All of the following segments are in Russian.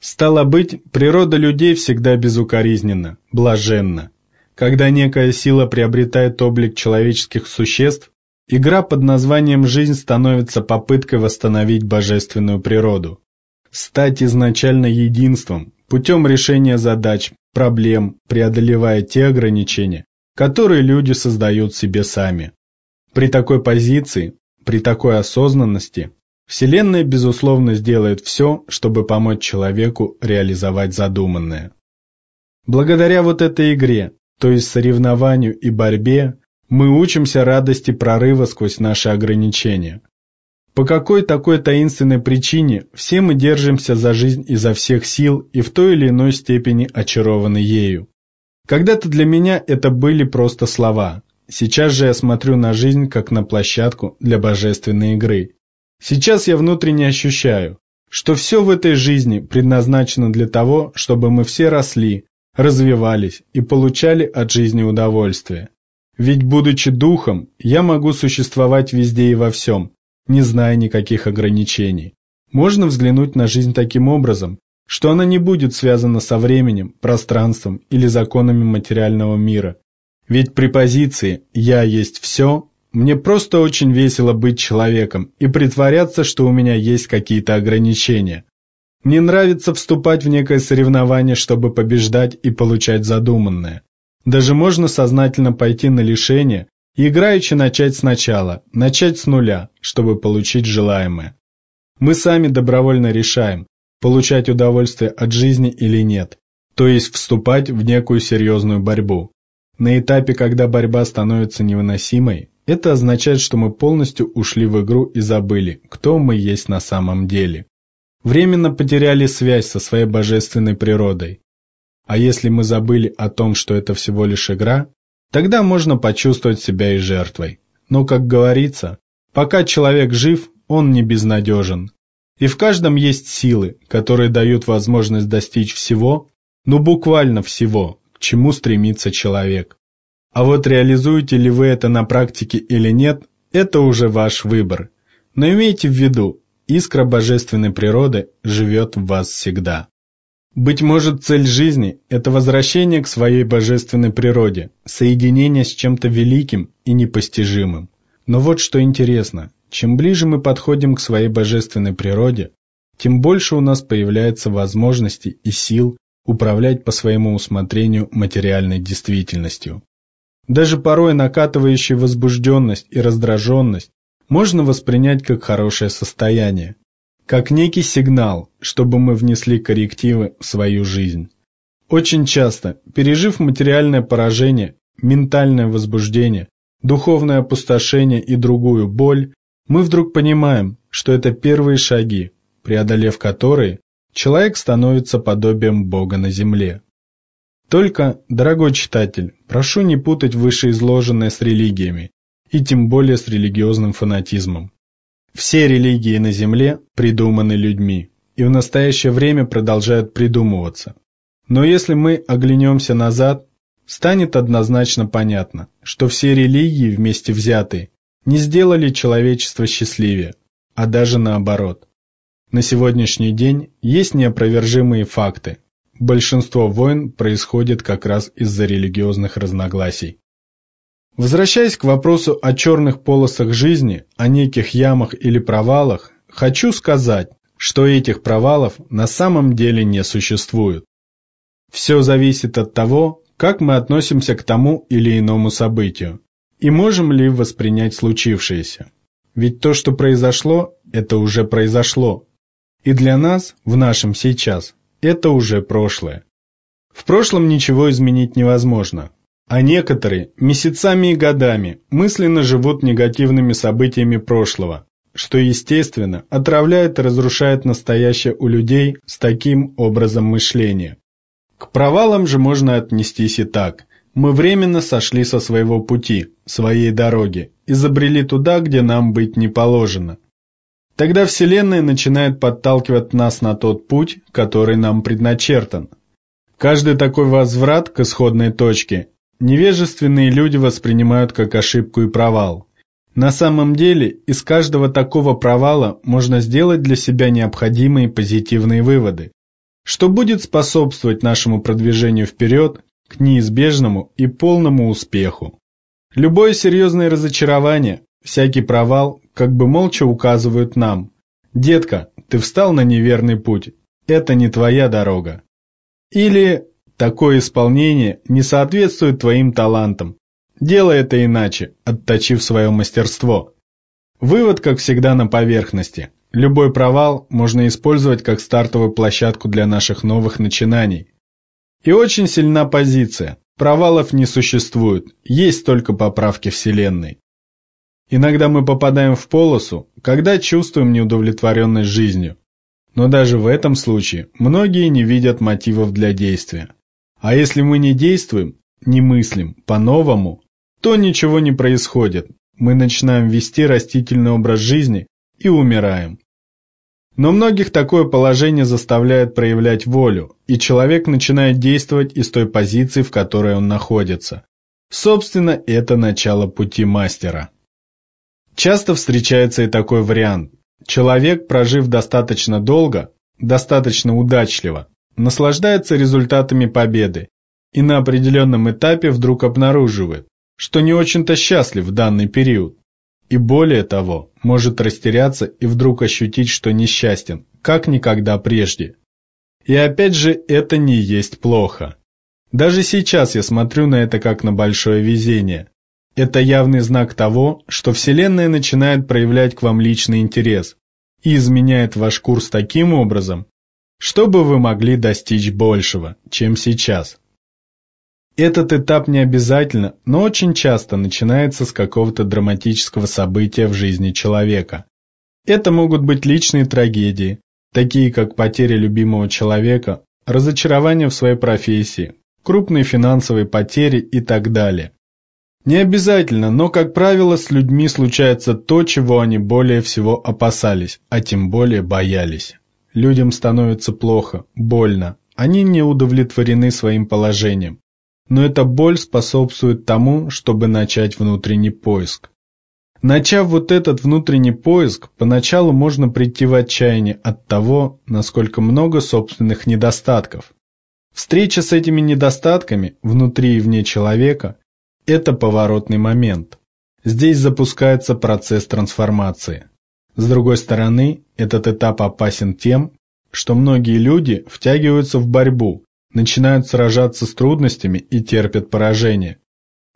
Стало быть, природа людей всегда безукоризненна, блаженна. Когда некая сила приобретает облик человеческих существ, игра под названием «жизнь» становится попыткой восстановить божественную природу. Стать изначально единством, путем решения задач, проблем, преодолевая те ограничения, которые люди создают себе сами. При такой позиции, при такой осознанности, Вселенная, безусловно, сделает все, чтобы помочь человеку реализовать задуманное. Благодаря вот этой игре, то есть соревнованию и борьбе, мы учимся радости прорыва сквозь наши ограничения. По какой такой таинственной причине все мы держимся за жизнь изо всех сил и в той или иной степени очарованы ею. Когда-то для меня это были просто слова. Сейчас же я смотрю на жизнь как на площадку для божественной игры. Сейчас я внутренне ощущаю, что все в этой жизни предназначено для того, чтобы мы все росли, развивались и получали от жизни удовольствие. Ведь, будучи духом, я могу существовать везде и во всем, не зная никаких ограничений. Можно взглянуть на жизнь таким образом, что она не будет связана со временем, пространством или законами материального мира. Ведь при позиции «я есть все» мне просто очень весело быть человеком и притворяться, что у меня есть какие-то ограничения. Мне нравится вступать в некое соревнование, чтобы побеждать и получать задуманное. Даже можно сознательно пойти на лишение и играючи начать сначала, начать с нуля, чтобы получить желаемое. Мы сами добровольно решаем, получать удовольствие от жизни или нет, то есть вступать в некую серьезную борьбу. На этапе, когда борьба становится невыносимой, это означает, что мы полностью ушли в игру и забыли, кто мы есть на самом деле. Временно потеряли связь со своей божественной природой. А если мы забыли о том, что это всего лишь игра, тогда можно почувствовать себя и жертвой. Но, как говорится, пока человек жив, он не безнадежен. И в каждом есть силы, которые дают возможность достичь всего, ну буквально всего, к чему стремится человек. А вот реализуете ли вы это на практике или нет, это уже ваш выбор. Но имейте в виду, искра божественной природы живет в вас всегда. Быть может, цель жизни – это возвращение к своей божественной природе, соединение с чем-то великим и непостижимым. Но вот что интересно, чем ближе мы подходим к своей божественной природе, тем больше у нас появляется возможностей и сил управлять по своему усмотрению материальной действительностью. Даже порой накатывающая возбужденность и раздраженность можно воспринять как хорошее состояние, как некий сигнал, чтобы мы внесли коррективы в свою жизнь. Очень часто, пережив материальное поражение, ментальное возбуждение, духовное опустошение и другую боль, мы вдруг понимаем, что это первые шаги, преодолев которые, человек становится подобием Бога на земле. Только, дорогой читатель, прошу не путать вышеизложенное с религиями, и тем более с религиозным фанатизмом. Все религии на Земле придуманы людьми, и в настоящее время продолжают придумываться. Но если мы оглянемся назад, станет однозначно понятно, что все религии вместе взятые не сделали человечество счастливее, а даже наоборот. На сегодняшний день есть неопровержимые факты, Большинство войн происходит как раз из-за религиозных разногласий. Возвращаясь к вопросу о черных полосах жизни, о неких ямах или провалах, хочу сказать, что этих провалов на самом деле не существует. Все зависит от того, как мы относимся к тому или иному событию, и можем ли воспринять случившееся. Ведь то, что произошло, это уже произошло. И для нас, в нашем сейчас, это уже прошлое. В прошлом ничего изменить невозможно, а некоторые месяцами и годами мысленно живут негативными событиями прошлого, что, естественно, отравляет и разрушает настоящее у людей с таким образом мышления. К провалам же можно отнестись и так. Мы временно сошли со своего пути, своей дороги, и забрели туда, где нам быть не положено – Тогда Вселенная начинает подталкивать нас на тот путь, который нам предначертан. Каждый такой возврат к исходной точке невежественные люди воспринимают как ошибку и провал. На самом деле, из каждого такого провала можно сделать для себя необходимые позитивные выводы. что будет способствовать нашему продвижению вперед к неизбежному и полному успеху. Любое серьезное разочарование, всякий провал как бы молча указывают нам. Детка, ты встал на неверный путь, это не твоя дорога. Или такое исполнение не соответствует твоим талантам. Делай это иначе, отточив свое мастерство. Вывод, как всегда, на поверхности. Любой провал можно использовать как стартовую площадку для наших новых начинаний. И очень сильна позиция. Провалов не существует, есть только поправки Вселенной. Иногда мы попадаем в полосу, когда чувствуем неудовлетворенность жизнью. Но даже в этом случае многие не видят мотивов для действия. А если мы не действуем, не мыслим по-новому, то ничего не происходит. Мы начинаем вести растительный образ жизни и умираем. Но многих такое положение заставляет проявлять волю, и человек начинает действовать из той позиции, в которой он находится. Собственно, это начало пути мастера. Часто встречается и такой вариант. Человек, прожив достаточно долго, достаточно удачливо, наслаждается результатами победы и на определенном этапе вдруг обнаруживает, что не очень-то счастлив в данный период. И более того, может растеряться и вдруг ощутить, что несчастен, как никогда прежде. И опять же, это не есть плохо. Даже сейчас я смотрю на это как на большое везение. Это явный знак того, что Вселенная начинает проявлять к вам личный интерес и изменяет ваш курс таким образом, чтобы вы могли достичь большего, чем сейчас. Этот этап не обязательно, но очень часто начинается с какого-то драматического события в жизни человека. Это могут быть личные трагедии, такие как потеря любимого человека, разочарование в своей профессии, крупные финансовые потери и так далее. Не обязательно, но, как правило, с людьми случается то, чего они более всего опасались, а тем более боялись. Людям становится плохо, больно, они не удовлетворены своим положением, но эта боль способствует тому, чтобы начать внутренний поиск. Начав вот этот внутренний поиск, поначалу можно прийти в отчаяние от того, насколько много собственных недостатков. Встреча с этими недостатками внутри и вне человека – это поворотный момент. Здесь запускается процесс трансформации. С другой стороны, этот этап опасен тем, что многие люди втягиваются в борьбу, начинают сражаться с трудностями и терпят поражение.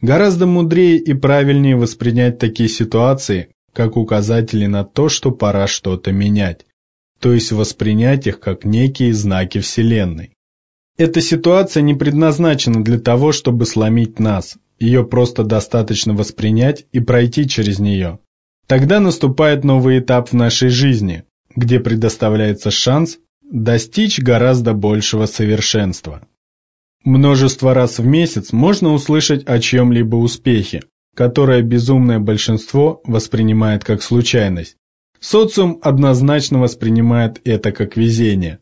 Гораздо мудрее и правильнее воспринять такие ситуации, как указатели на то, что пора что-то менять, то есть воспринять их как некие знаки Вселенной. Эта ситуация не предназначена для того, чтобы сломить нас, ее просто достаточно воспринять и пройти через нее. Тогда наступает новый этап в нашей жизни, где предоставляется шанс достичь гораздо большего совершенства. Множество раз в месяц можно услышать о чьем-либо успехе, которое безумное большинство воспринимает как случайность. Социум однозначно воспринимает это как везение.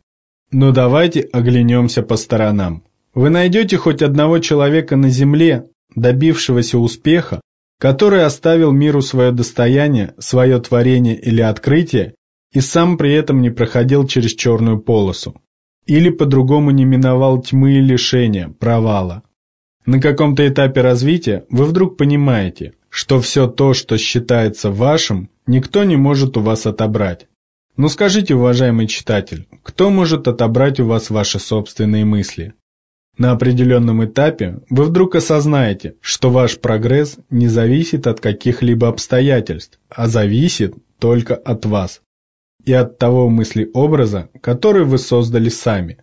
Но давайте оглянемся по сторонам. Вы найдете хоть одного человека на Земле, добившегося успеха, который оставил миру свое достояние, свое творение или открытие и сам при этом не проходил через черную полосу. Или по-другому не миновал тьмы и лишения, провала. На каком-то этапе развития вы вдруг понимаете, что все то, что считается вашим, никто не может у вас отобрать. Но скажите, уважаемый читатель, кто может отобрать у вас ваши собственные мысли? На определенном этапе вы вдруг осознаете, что ваш прогресс не зависит от каких-либо обстоятельств, а зависит только от вас и от того мысли-образа, который вы создали сами.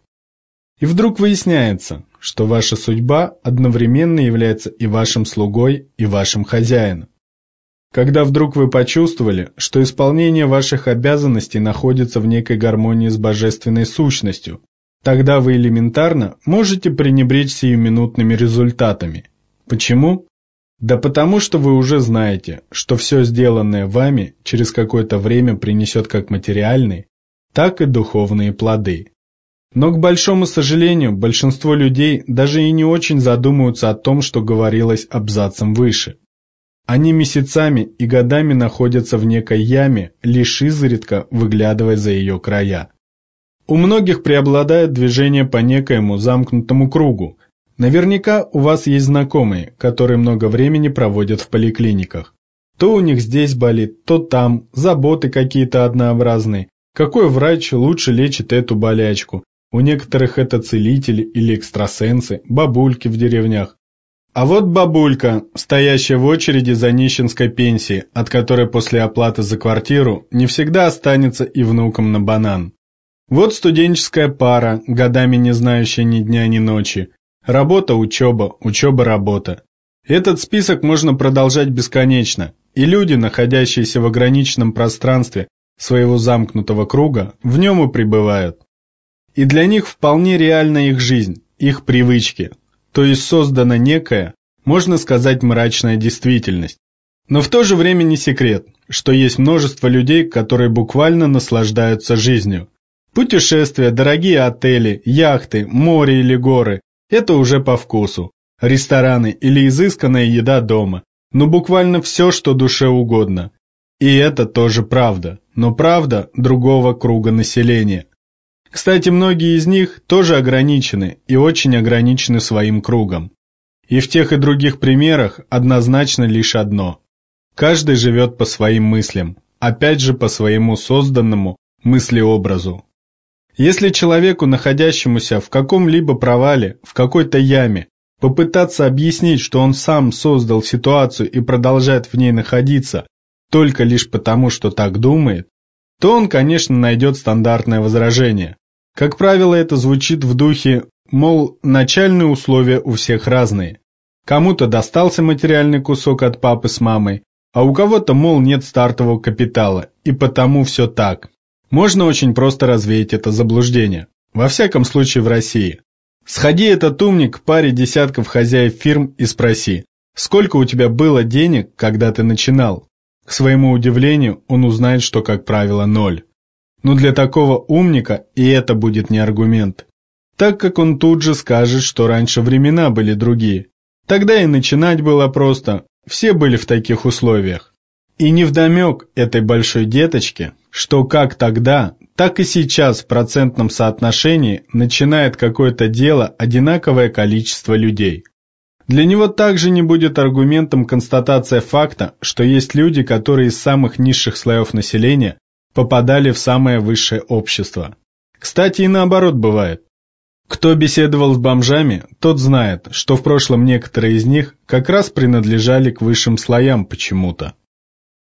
И вдруг выясняется, что ваша судьба одновременно является и вашим слугой, и вашим хозяином. Когда вдруг вы почувствовали, что исполнение ваших обязанностей находится в некой гармонии с божественной сущностью, тогда вы элементарно можете пренебречь сиюминутными результатами. Почему? Да потому что вы уже знаете, что все сделанное вами через какое-то время принесет как материальные, так и духовные плоды. Но, к большому сожалению, большинство людей даже и не очень задумываются о том, что говорилось абзацем выше. Они месяцами и годами находятся в некой яме, лишь изредка выглядывая за ее края. У многих преобладает движение по некоему замкнутому кругу. Наверняка у вас есть знакомые, которые много времени проводят в поликлиниках. То у них здесь болит, то там, заботы какие-то однообразные. Какой врач лучше лечит эту болячку? У некоторых это целители или экстрасенсы, бабульки в деревнях. А вот бабулька, стоящая в очереди за нищенской пенсией, от которой после оплаты за квартиру не всегда останется и внукам на банан. Вот студенческая пара, годами не знающая ни дня, ни ночи. Работа, учеба, учеба, работа. Этот список можно продолжать бесконечно, и люди, находящиеся в ограниченном пространстве своего замкнутого круга, в нем и пребывают. И для них вполне реальна их жизнь, их привычки, то есть создана некая, можно сказать, мрачная действительность. Но в то же время не секрет, что есть множество людей, которые буквально наслаждаются жизнью. Путешествия, дорогие отели, яхты, море или горы – это уже по вкусу. Рестораны или изысканная еда дома. Ну буквально все, что душе угодно. И это тоже правда, но правда другого круга населения. Кстати, многие из них тоже ограничены и очень ограничены своим кругом. И в тех и других примерах однозначно лишь одно. Каждый живет по своим мыслям, опять же по своему созданному мыслеобразу. Если человеку, находящемуся в каком-либо провале, в какой-то яме, попытаться объяснить, что он сам создал ситуацию и продолжает в ней находиться только лишь потому, что так думает, то он, конечно, найдет стандартное возражение. Как правило, это звучит в духе, мол, начальные условия у всех разные. Кому-то достался материальный кусок от папы с мамой, а у кого-то, мол, нет стартового капитала, и потому все так. Можно очень просто развеять это заблуждение. Во всяком случае в России. Сходи этот умник к паре десятков хозяев фирм и спроси, сколько у тебя было денег, когда ты начинал? К своему удивлению, он узнает, что, как правило, ноль. Но для такого умника и это будет не аргумент, так как он тут же скажет, что раньше времена были другие. Тогда и начинать было просто, все были в таких условиях. И невдомек этой большой деточке, что как тогда, так и сейчас в процентном соотношении начинает какое-то дело одинаковое количество людей. Для него также не будет аргументом констатация факта, что есть люди, которые из самых низших слоев населения попадали в самое высшее общество. Кстати, и наоборот бывает. Кто беседовал с бомжами, тот знает, что в прошлом некоторые из них как раз принадлежали к высшим слоям почему-то.